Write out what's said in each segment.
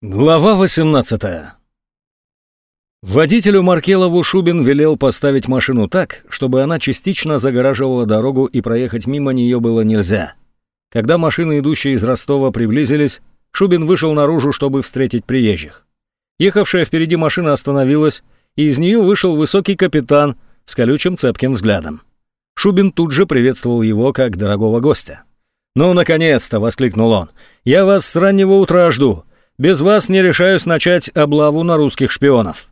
Глава 18 Водителю Маркелову Шубин велел поставить машину так, чтобы она частично загораживала дорогу и проехать мимо нее было нельзя. Когда машины, идущие из Ростова, приблизились, Шубин вышел наружу, чтобы встретить приезжих. Ехавшая впереди машина остановилась, и из нее вышел высокий капитан с колючим цепким взглядом. Шубин тут же приветствовал его как дорогого гостя. «Ну, наконец-то!» — воскликнул он. «Я вас с раннего утра жду. Без вас не решаюсь начать облаву на русских шпионов.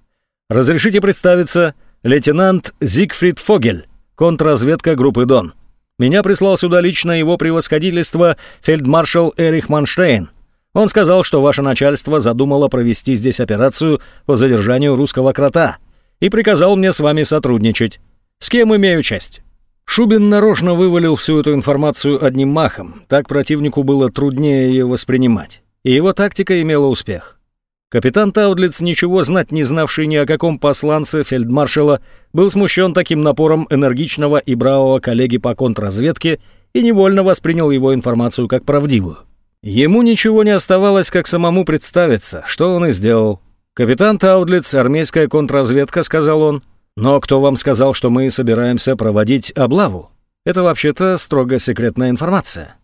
Разрешите представиться, лейтенант Зигфрид Фогель, контрразведка группы «Дон». Меня прислал сюда лично его превосходительство фельдмаршал Эрих Манштейн. Он сказал, что ваше начальство задумало провести здесь операцию по задержанию русского крота и приказал мне с вами сотрудничать. С кем имею честь?» Шубин нарочно вывалил всю эту информацию одним махом, так противнику было труднее ее воспринимать и его тактика имела успех. Капитан Таудлиц, ничего знать не знавший ни о каком посланце фельдмаршала, был смущен таким напором энергичного и бравого коллеги по контрразведке и невольно воспринял его информацию как правдивую. Ему ничего не оставалось, как самому представиться, что он и сделал. «Капитан Таудлиц, армейская контрразведка», — сказал он. «Но кто вам сказал, что мы собираемся проводить облаву? Это вообще-то строго секретная информация».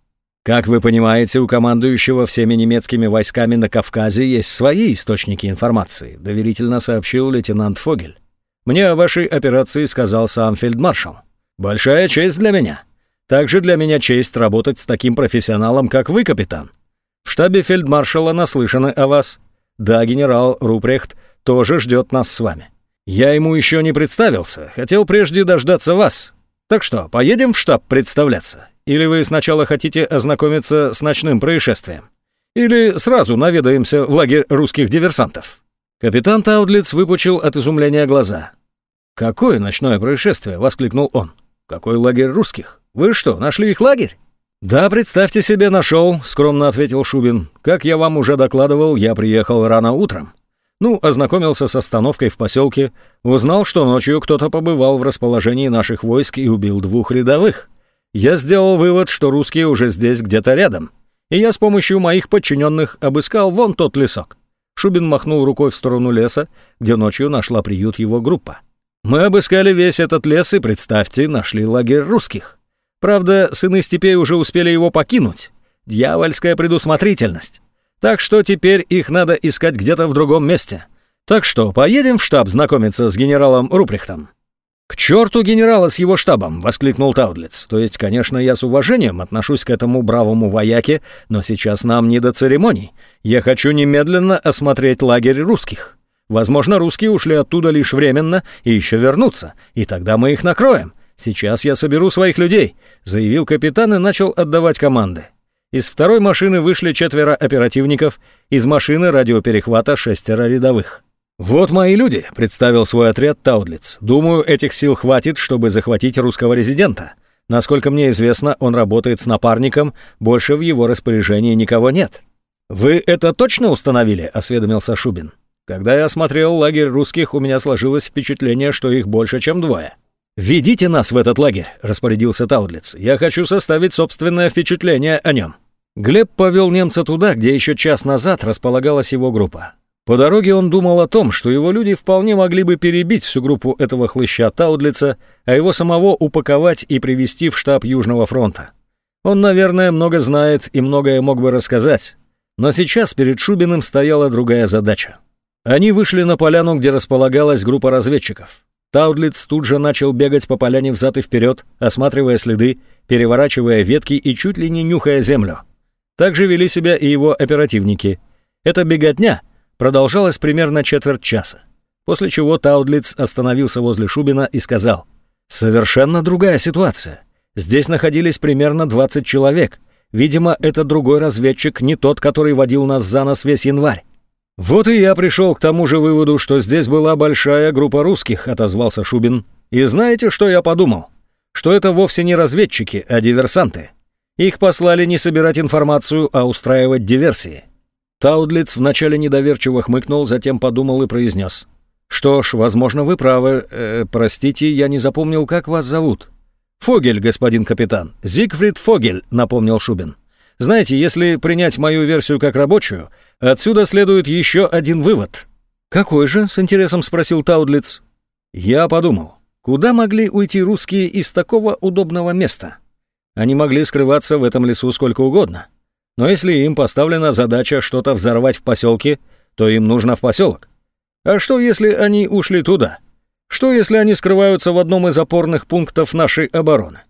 Как вы понимаете, у командующего всеми немецкими войсками на Кавказе есть свои источники информации, доверительно сообщил лейтенант Фогель. Мне о вашей операции сказал сам фельдмаршал. Большая честь для меня. Также для меня честь работать с таким профессионалом, как вы, капитан. В штабе фельдмаршала наслышаны о вас. Да, генерал Рупрехт тоже ждет нас с вами. Я ему еще не представился, хотел прежде дождаться вас. Так что, поедем в штаб представляться? Или вы сначала хотите ознакомиться с ночным происшествием? Или сразу наведаемся в лагерь русских диверсантов?» Капитан Таудлиц выпучил от изумления глаза. «Какое ночное происшествие?» — воскликнул он. «Какой лагерь русских? Вы что, нашли их лагерь?» «Да, представьте себе, нашел», — скромно ответил Шубин. «Как я вам уже докладывал, я приехал рано утром. Ну, ознакомился с обстановкой в поселке, узнал, что ночью кто-то побывал в расположении наших войск и убил двух рядовых я сделал вывод, что русские уже здесь где-то рядом, и я с помощью моих подчиненных обыскал вон тот лесок. Шубин махнул рукой в сторону леса, где ночью нашла приют его группа. Мы обыскали весь этот лес и, представьте, нашли лагерь русских. Правда, сыны степей уже успели его покинуть. Дьявольская предусмотрительность. Так что теперь их надо искать где-то в другом месте. Так что, поедем в штаб знакомиться с генералом Руприхтом. «К черту генерала с его штабом!» — воскликнул Таудлиц. «То есть, конечно, я с уважением отношусь к этому бравому вояке, но сейчас нам не до церемоний. Я хочу немедленно осмотреть лагерь русских. Возможно, русские ушли оттуда лишь временно и еще вернутся, и тогда мы их накроем. Сейчас я соберу своих людей», — заявил капитан и начал отдавать команды. Из второй машины вышли четверо оперативников, из машины радиоперехвата шестеро рядовых. «Вот мои люди», — представил свой отряд Таудлиц. «Думаю, этих сил хватит, чтобы захватить русского резидента. Насколько мне известно, он работает с напарником, больше в его распоряжении никого нет». «Вы это точно установили?» — осведомился Шубин. «Когда я осмотрел лагерь русских, у меня сложилось впечатление, что их больше, чем двое». «Ведите нас в этот лагерь», — распорядился Таудлиц. «Я хочу составить собственное впечатление о нем». Глеб повел немца туда, где еще час назад располагалась его группа. По дороге он думал о том, что его люди вполне могли бы перебить всю группу этого хлыща Таудлица, а его самого упаковать и привести в штаб Южного фронта. Он, наверное, много знает и многое мог бы рассказать. Но сейчас перед Шубиным стояла другая задача. Они вышли на поляну, где располагалась группа разведчиков. Таудлиц тут же начал бегать по поляне взад и вперед, осматривая следы, переворачивая ветки и чуть ли не нюхая землю. Так же вели себя и его оперативники. Эта беготня — продолжалось примерно четверть часа, после чего Таудлиц остановился возле Шубина и сказал, «Совершенно другая ситуация. Здесь находились примерно 20 человек. Видимо, это другой разведчик, не тот, который водил нас за нос весь январь. «Вот и я пришел к тому же выводу, что здесь была большая группа русских», — отозвался Шубин. «И знаете, что я подумал? Что это вовсе не разведчики, а диверсанты. Их послали не собирать информацию, а устраивать диверсии. Таудлиц вначале недоверчиво хмыкнул, затем подумал и произнес. «Что ж, возможно, вы правы. Э, простите, я не запомнил, как вас зовут». «Фогель, господин капитан. Зигфрид Фогель», — напомнил Шубин. Знаете, если принять мою версию как рабочую, отсюда следует еще один вывод. «Какой же?» — с интересом спросил Таудлиц. «Я подумал, куда могли уйти русские из такого удобного места? Они могли скрываться в этом лесу сколько угодно. Но если им поставлена задача что-то взорвать в поселке, то им нужно в поселок. А что, если они ушли туда? Что, если они скрываются в одном из опорных пунктов нашей обороны?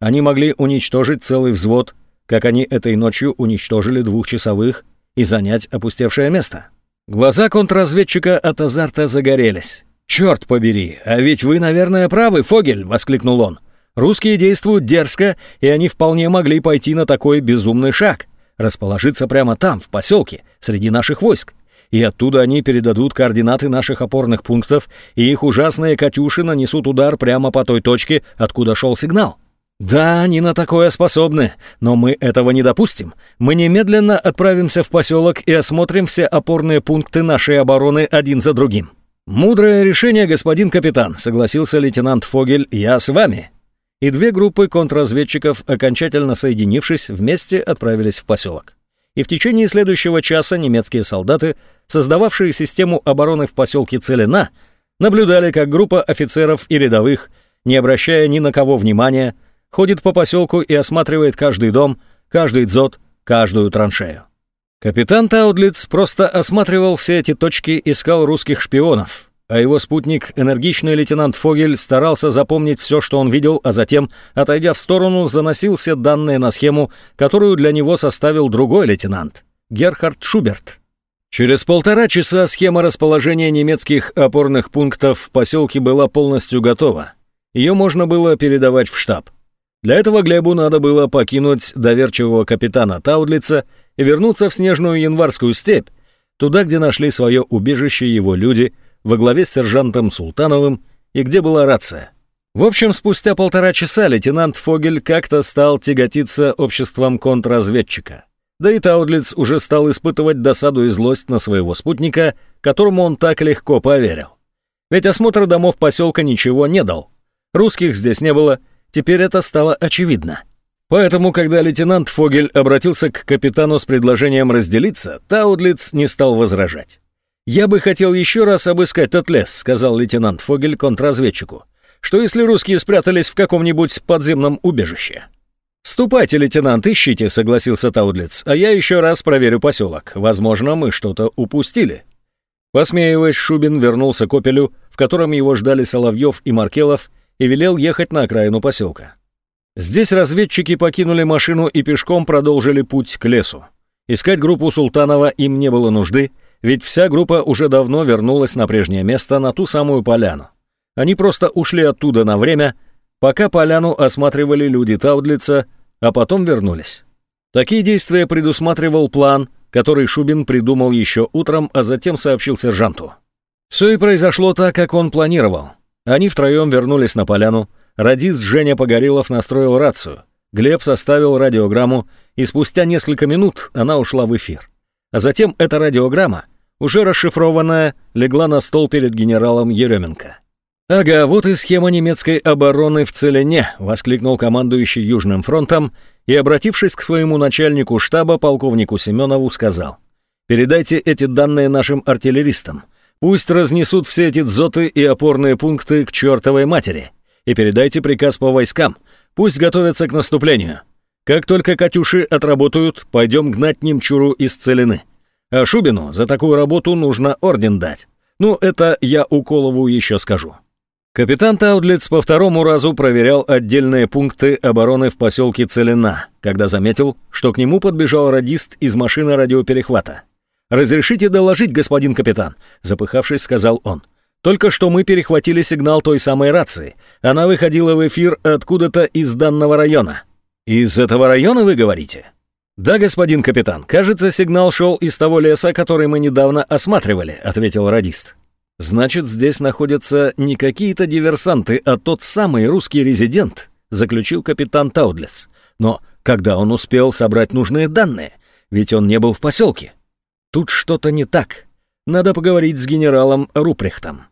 Они могли уничтожить целый взвод, как они этой ночью уничтожили двухчасовых и занять опустевшее место. Глаза контрразведчика от азарта загорелись. «Черт побери, а ведь вы, наверное, правы, Фогель!» — воскликнул он. «Русские действуют дерзко, и они вполне могли пойти на такой безумный шаг, расположиться прямо там, в поселке, среди наших войск. И оттуда они передадут координаты наших опорных пунктов, и их ужасные «Катюши» нанесут удар прямо по той точке, откуда шел сигнал. «Да, они на такое способны, но мы этого не допустим. Мы немедленно отправимся в поселок и осмотрим все опорные пункты нашей обороны один за другим». «Мудрое решение, господин капитан», — согласился лейтенант Фогель, — «я с вами». И две группы контрразведчиков, окончательно соединившись, вместе отправились в поселок. И в течение следующего часа немецкие солдаты, создававшие систему обороны в поселке Целина, наблюдали, как группа офицеров и рядовых, не обращая ни на кого внимания, ходит по поселку и осматривает каждый дом, каждый дзот, каждую траншею. Капитан Таудлиц просто осматривал все эти точки, искал русских шпионов, а его спутник, энергичный лейтенант Фогель, старался запомнить все, что он видел, а затем, отойдя в сторону, заносил все данные на схему, которую для него составил другой лейтенант, Герхард Шуберт. Через полтора часа схема расположения немецких опорных пунктов в поселке была полностью готова. Ее можно было передавать в штаб. Для этого Глебу надо было покинуть доверчивого капитана Таудлица и вернуться в снежную январскую степь, туда, где нашли свое убежище его люди, во главе с сержантом Султановым, и где была рация. В общем, спустя полтора часа лейтенант Фогель как-то стал тяготиться обществом контрразведчика. Да и Таудлиц уже стал испытывать досаду и злость на своего спутника, которому он так легко поверил. Ведь осмотр домов поселка ничего не дал. Русских здесь не было, Теперь это стало очевидно. Поэтому, когда лейтенант Фогель обратился к капитану с предложением разделиться, Таудлиц не стал возражать. «Я бы хотел еще раз обыскать тот лес», — сказал лейтенант Фогель контрразведчику. «Что если русские спрятались в каком-нибудь подземном убежище?» «Ступайте, лейтенант, ищите», — согласился Таудлиц, «а я еще раз проверю поселок. Возможно, мы что-то упустили». Посмеиваясь, Шубин вернулся к опелю, в котором его ждали Соловьев и Маркелов, и велел ехать на окраину поселка. Здесь разведчики покинули машину и пешком продолжили путь к лесу. Искать группу Султанова им не было нужды, ведь вся группа уже давно вернулась на прежнее место, на ту самую поляну. Они просто ушли оттуда на время, пока поляну осматривали люди Таудлица, а потом вернулись. Такие действия предусматривал план, который Шубин придумал еще утром, а затем сообщил сержанту. Все и произошло так, как он планировал. Они втроем вернулись на поляну. Радист Женя Погорелов настроил рацию. Глеб составил радиограмму, и спустя несколько минут она ушла в эфир. А затем эта радиограмма, уже расшифрованная, легла на стол перед генералом Еременко. «Ага, вот и схема немецкой обороны в Целине», — воскликнул командующий Южным фронтом и, обратившись к своему начальнику штаба, полковнику Семенову, сказал, «Передайте эти данные нашим артиллеристам. Пусть разнесут все эти дзоты и опорные пункты к чертовой матери. И передайте приказ по войскам. Пусть готовятся к наступлению. Как только «Катюши» отработают, пойдем гнать Немчуру из Целины. А Шубину за такую работу нужно орден дать. Ну, это я Уколову еще скажу. Капитан Таудлиц по второму разу проверял отдельные пункты обороны в поселке Целина, когда заметил, что к нему подбежал радист из машины радиоперехвата. «Разрешите доложить, господин капитан», — запыхавшись, сказал он. «Только что мы перехватили сигнал той самой рации. Она выходила в эфир откуда-то из данного района». «Из этого района, вы говорите?» «Да, господин капитан, кажется, сигнал шел из того леса, который мы недавно осматривали», — ответил радист. «Значит, здесь находятся не какие-то диверсанты, а тот самый русский резидент», — заключил капитан Таудлес. «Но когда он успел собрать нужные данные? Ведь он не был в поселке». Тут что-то не так. Надо поговорить с генералом Рупрехтом.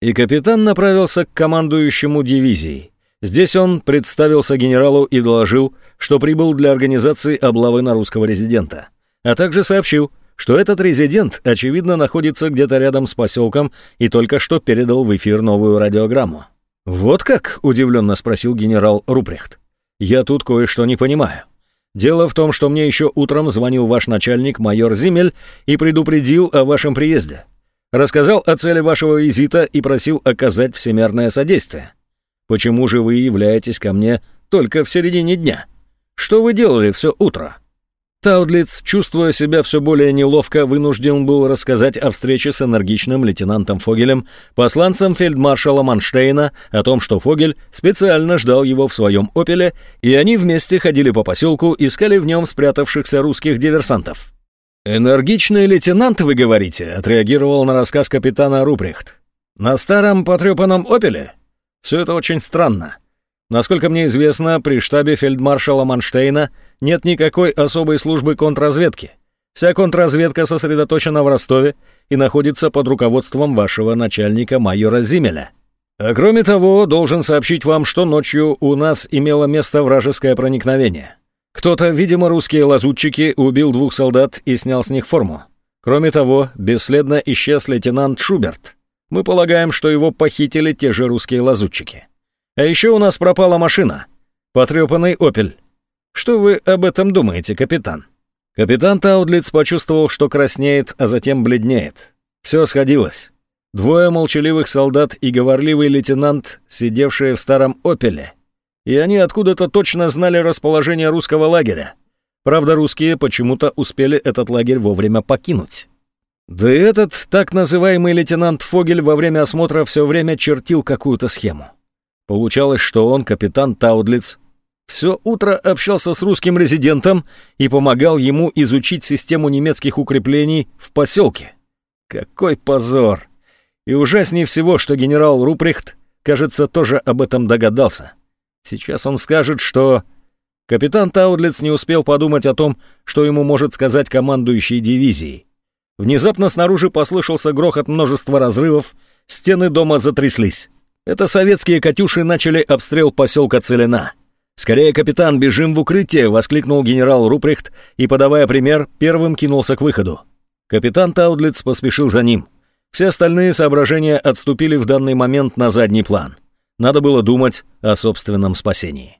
И капитан направился к командующему дивизией. Здесь он представился генералу и доложил, что прибыл для организации облавы на русского резидента, а также сообщил, что этот резидент, очевидно, находится где-то рядом с поселком и только что передал в эфир новую радиограмму. «Вот как?» — удивленно спросил генерал Рупрехт. «Я тут кое-что не понимаю. Дело в том, что мне еще утром звонил ваш начальник, майор Зимель, и предупредил о вашем приезде. Рассказал о цели вашего визита и просил оказать всемерное содействие. Почему же вы являетесь ко мне только в середине дня? Что вы делали все утро?» Таудлиц, чувствуя себя все более неловко, вынужден был рассказать о встрече с энергичным лейтенантом Фогелем, посланцем фельдмаршала Манштейна, о том, что Фогель специально ждал его в своем «Опеле», и они вместе ходили по поселку, искали в нем спрятавшихся русских диверсантов. «Энергичный лейтенант, вы говорите?» — отреагировал на рассказ капитана Рупрехт. «На старом потрепанном «Опеле»? Все это очень странно. Насколько мне известно, при штабе фельдмаршала Манштейна нет никакой особой службы контрразведки. Вся контрразведка сосредоточена в Ростове и находится под руководством вашего начальника майора Зимеля. А кроме того, должен сообщить вам, что ночью у нас имело место вражеское проникновение. Кто-то, видимо, русские лазутчики, убил двух солдат и снял с них форму. Кроме того, бесследно исчез лейтенант Шуберт. Мы полагаем, что его похитили те же русские лазутчики. А еще у нас пропала машина. Потрепанный «Опель». Что вы об этом думаете, капитан?» Капитан Таудлиц почувствовал, что краснеет, а затем бледнеет. Все сходилось. Двое молчаливых солдат и говорливый лейтенант, сидевшие в старом «Опеле». И они откуда-то точно знали расположение русского лагеря. Правда, русские почему-то успели этот лагерь вовремя покинуть. Да и этот так называемый лейтенант Фогель во время осмотра все время чертил какую-то схему. Получалось, что он, капитан Таудлиц, все утро общался с русским резидентом и помогал ему изучить систему немецких укреплений в поселке. Какой позор! И ужаснее всего, что генерал Руприхт, кажется, тоже об этом догадался. Сейчас он скажет, что... Капитан Таудлиц не успел подумать о том, что ему может сказать командующий дивизией. Внезапно снаружи послышался грохот множества разрывов, стены дома затряслись. Это советские «Катюши» начали обстрел поселка Целина. «Скорее, капитан, бежим в укрытие!» — воскликнул генерал Рупрехт и, подавая пример, первым кинулся к выходу. Капитан Таудлиц поспешил за ним. Все остальные соображения отступили в данный момент на задний план. Надо было думать о собственном спасении.